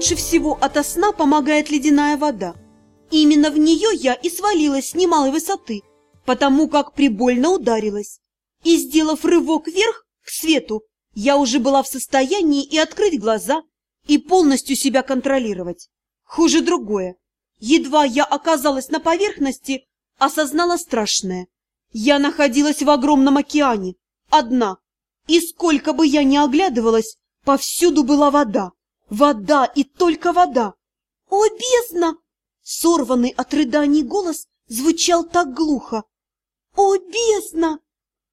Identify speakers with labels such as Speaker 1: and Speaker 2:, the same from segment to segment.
Speaker 1: лучше всего ото сна помогает ледяная вода. Именно в нее я и свалилась с немалой высоты, потому как прибольно ударилась. И, сделав рывок вверх, к свету, я уже была в состоянии и открыть глаза, и полностью себя контролировать. Хуже другое. Едва я оказалась на поверхности, осознала страшное. Я находилась в огромном океане, одна, и сколько бы я ни оглядывалась, повсюду была вода. Вода и только вода. «О, бездна!» Сорванный от рыданий голос звучал так глухо. «О, бездна!»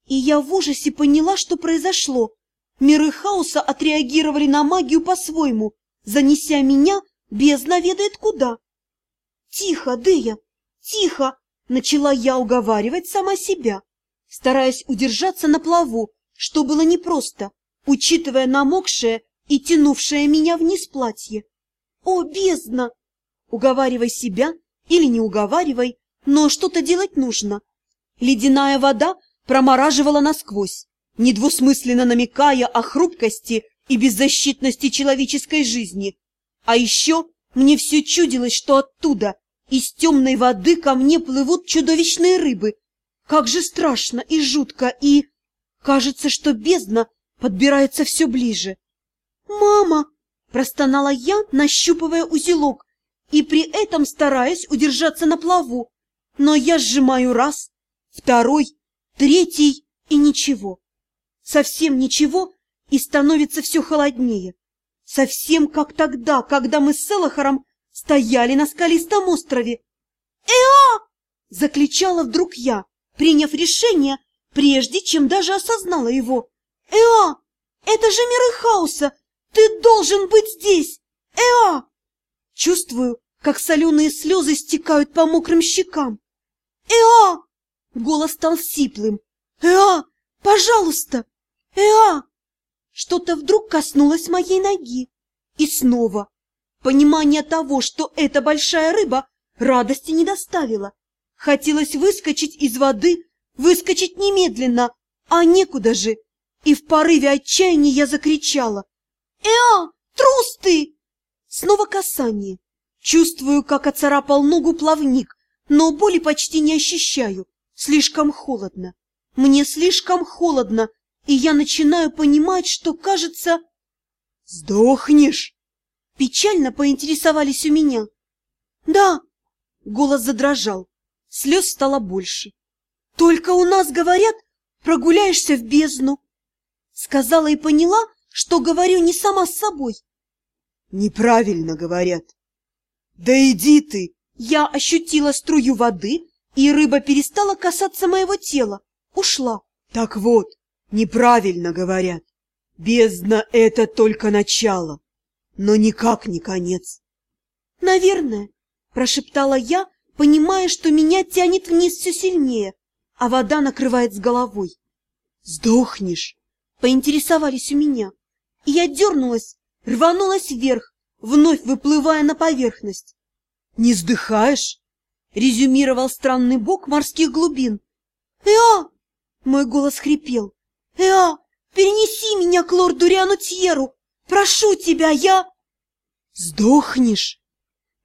Speaker 1: И я в ужасе поняла, что произошло. Миры хаоса отреагировали на магию по-своему, занеся меня бездна ведает куда. «Тихо, Дея, тихо!» — начала я уговаривать сама себя, стараясь удержаться на плаву, что было непросто, учитывая намокшее и тянувшее меня вниз платье. «О, бездна!» Уговаривай себя или не уговаривай, но что-то делать нужно. Ледяная вода промораживала насквозь, недвусмысленно намекая о хрупкости и беззащитности человеческой жизни. А еще мне все чудилось, что оттуда, из темной воды, ко мне плывут чудовищные рыбы. Как же страшно и жутко, и... Кажется, что бездна подбирается все ближе. «Мама!» – простонала я, нащупывая узелок, и при этом стараясь удержаться на плаву. Но я сжимаю раз, второй, третий и ничего. Совсем ничего, и становится все холоднее. Совсем как тогда, когда мы с Элохором стояли на скалистом острове. «Эа!» — закричала вдруг я, приняв решение, прежде чем даже осознала его. «Эа! Это же миры хаоса! Ты должен быть здесь! Эа!» Чувствую, как соленые слезы стекают по мокрым щекам. «Эа!» Голос стал сиплым. «Эа! Пожалуйста! Эа!» Что-то вдруг коснулось моей ноги. И снова. Понимание того, что эта большая рыба радости не доставила. Хотелось выскочить из воды, выскочить немедленно, а некуда же. И в порыве отчаяния я закричала. «Эа! Трус ты!» Снова касание. Чувствую, как оцарапал ногу плавник, но боли почти не ощущаю. Слишком холодно. Мне слишком холодно, и я начинаю понимать, что, кажется... «Сдохнешь!» Печально поинтересовались у меня. «Да!» Голос задрожал. Слез стало больше. «Только у нас, говорят, прогуляешься в бездну!» Сказала и поняла, что говорю не сама с собой. Неправильно говорят. Да иди ты! Я ощутила струю воды, и рыба перестала касаться моего тела. Ушла. Так вот, неправильно говорят. Бездна — это только начало, но никак не конец. Наверное, прошептала я, понимая, что меня тянет вниз все сильнее, а вода накрывает с головой. Сдохнешь? Поинтересовались у меня. И я дернулась, рванулась вверх, вновь выплывая на поверхность. «Не сдыхаешь?» — резюмировал странный бог морских глубин. «Эа!» — мой голос хрипел. «Эа, перенеси меня к лорду Риану Прошу тебя, я...» «Сдохнешь?»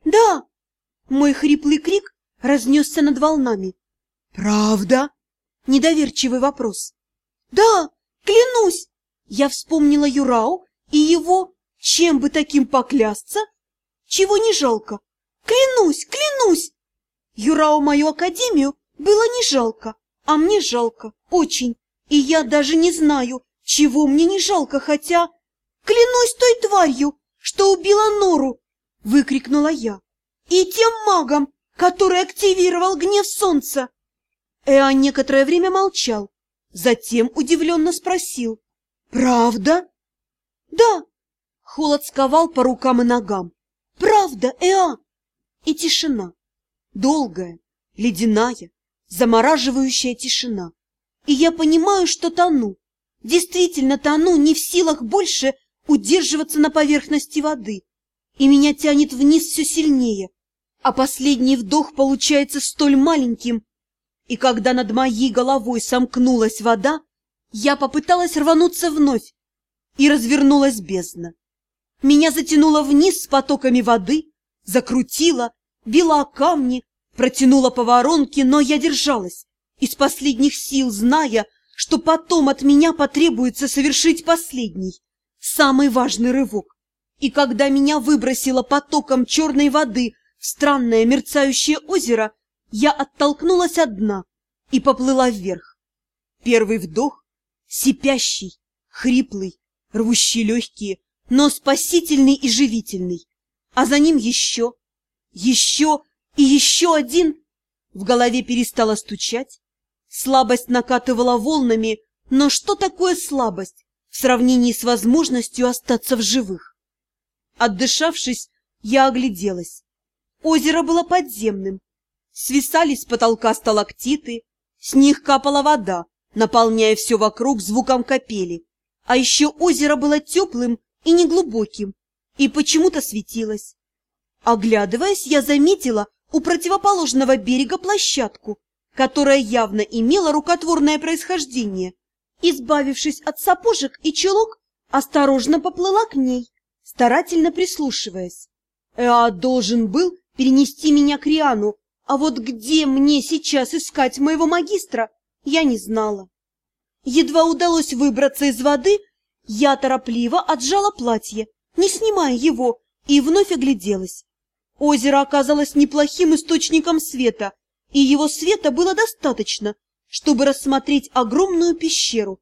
Speaker 1: «Да!» — мой хриплый крик разнесся над волнами. «Правда?» — недоверчивый вопрос. «Да, клянусь!» Я вспомнила Юрау и его, чем бы таким поклясться, чего не жалко. Клянусь, клянусь! Юрау мою академию было не жалко, а мне жалко, очень. И я даже не знаю, чего мне не жалко, хотя... Клянусь той тварью, что убила Нору! Выкрикнула я. И тем магом, который активировал гнев солнца. Эа некоторое время молчал, затем удивленно спросил. «Правда?» «Да!» Холод сковал по рукам и ногам. «Правда, Эа!» И тишина. Долгая, ледяная, замораживающая тишина. И я понимаю, что тону. Действительно тону, не в силах больше удерживаться на поверхности воды. И меня тянет вниз все сильнее. А последний вдох получается столь маленьким. И когда над моей головой сомкнулась вода, я попыталась рвануться вновь, и развернулась бездна. Меня затянуло вниз с потоками воды, закрутило, била о камни, протянула по воронке, но я держалась, из последних сил зная, что потом от меня потребуется совершить последний, самый важный рывок. И когда меня выбросило потоком черной воды в странное мерцающее озеро, я оттолкнулась от дна и поплыла вверх. Первый вдох, сипящий, хриплый, рвущий легкие, но спасительный и живительный. А за ним еще, еще и еще один. В голове перестало стучать. Слабость накатывала волнами, но что такое слабость в сравнении с возможностью остаться в живых? Отдышавшись, я огляделась. Озеро было подземным. Свисали с потолка сталактиты, с них капала вода, наполняя все вокруг звуком капели. А еще озеро было теплым и неглубоким, и почему-то светилось. Оглядываясь, я заметила у противоположного берега площадку, которая явно имела рукотворное происхождение. Избавившись от сапожек и чулок, осторожно поплыла к ней, старательно прислушиваясь. Эа должен был перенести меня к Риану, а вот где мне сейчас искать моего магистра, я не знала. Едва удалось выбраться из воды, я торопливо отжала платье, не снимая его, и вновь огляделась. Озеро оказалось неплохим источником света, и его света было достаточно, чтобы рассмотреть огромную пещеру,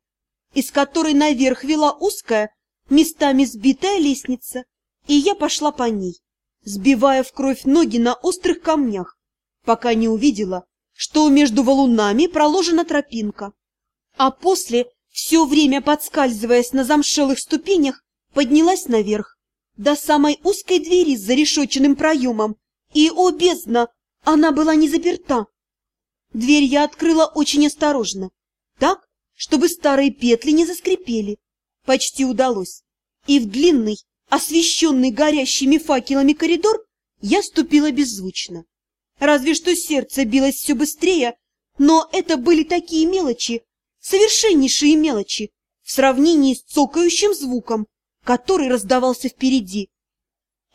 Speaker 1: из которой наверх вела узкая, местами сбитая лестница, и я пошла по ней, сбивая в кровь ноги на острых камнях, пока не увидела, что между валунами проложена тропинка. А после, все время подскальзываясь на замшелых ступенях, поднялась наверх, до самой узкой двери с зарешоченным проемом, и, о бездна, она была не заперта. Дверь я открыла очень осторожно, так, чтобы старые петли не заскрипели. Почти удалось. И в длинный, освещенный горящими факелами коридор я ступила беззвучно. Разве что сердце билось все быстрее, но это были такие мелочи, совершеннейшие мелочи, в сравнении с цокающим звуком, который раздавался впереди.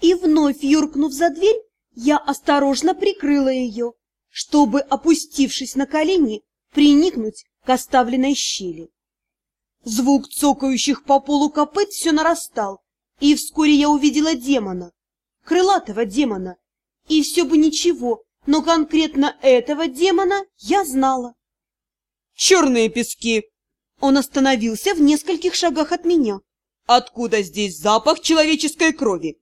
Speaker 1: И вновь юркнув за дверь, я осторожно прикрыла ее, чтобы, опустившись на колени, приникнуть к оставленной щели. Звук цокающих по полу копыт все нарастал, и вскоре я увидела демона, крылатого демона, и все бы ничего, но конкретно этого демона я знала.
Speaker 2: «Черные пески!»
Speaker 1: Он остановился в нескольких шагах от меня.
Speaker 2: Откуда здесь запах человеческой крови?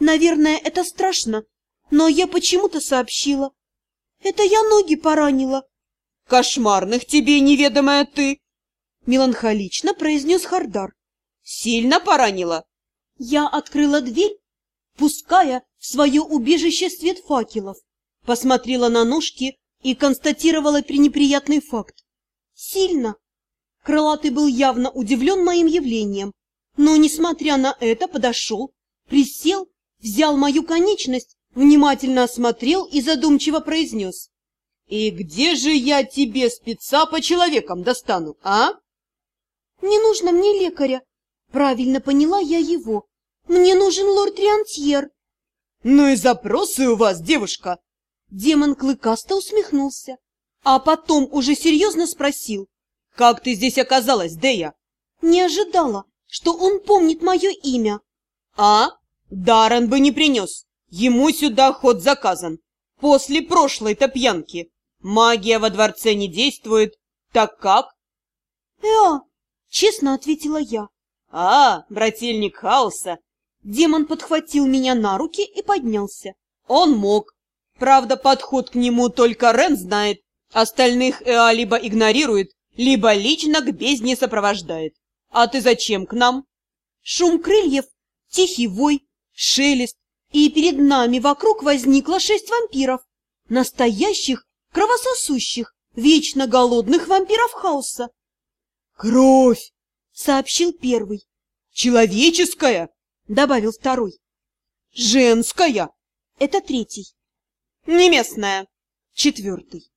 Speaker 1: Наверное, это страшно, но я почему-то сообщила. Это я ноги поранила.
Speaker 2: Кошмарных тебе, неведомая ты!
Speaker 1: Меланхолично произнес Хардар.
Speaker 2: Сильно поранила?
Speaker 1: Я открыла дверь, пуская в свое убежище свет факелов, посмотрела на ножки и констатировала пренеприятный факт. Сильно. Крылатый был явно удивлен моим явлением, но, несмотря на это, подошел, присел, взял мою конечность, внимательно осмотрел и задумчиво произнес.
Speaker 2: «И где же я тебе спеца по человекам достану, а?»
Speaker 1: «Не нужно мне лекаря», — правильно поняла я его. «Мне нужен лорд Риантьер».
Speaker 2: «Ну и запросы у вас, девушка!»
Speaker 1: Демон клыкасто усмехнулся, а потом уже серьезно спросил.
Speaker 2: «Как ты здесь оказалась, Дея?»
Speaker 1: «Не ожидала, что он помнит мое имя.
Speaker 2: А? Даррен бы не принес. Ему сюда ход заказан. После прошлой-то пьянки. Магия во дворце не действует. Так как?
Speaker 1: Эа, честно ответила я.
Speaker 2: А, брательник хаоса.
Speaker 1: Демон подхватил меня на руки и поднялся.
Speaker 2: Он мог. Правда, подход к нему только Рен знает. Остальных Эа либо игнорирует, либо лично к бездне сопровождает. «А ты зачем к нам?»
Speaker 1: Шум крыльев, тихий вой, шелест, и перед нами вокруг возникло шесть вампиров, настоящих, кровососущих, вечно голодных вампиров хаоса.
Speaker 2: «Кровь!»
Speaker 1: — сообщил первый.
Speaker 2: «Человеческая!»
Speaker 1: — добавил второй.
Speaker 2: «Женская!»
Speaker 1: — это третий.
Speaker 2: «Не местная!»
Speaker 1: — четвертый.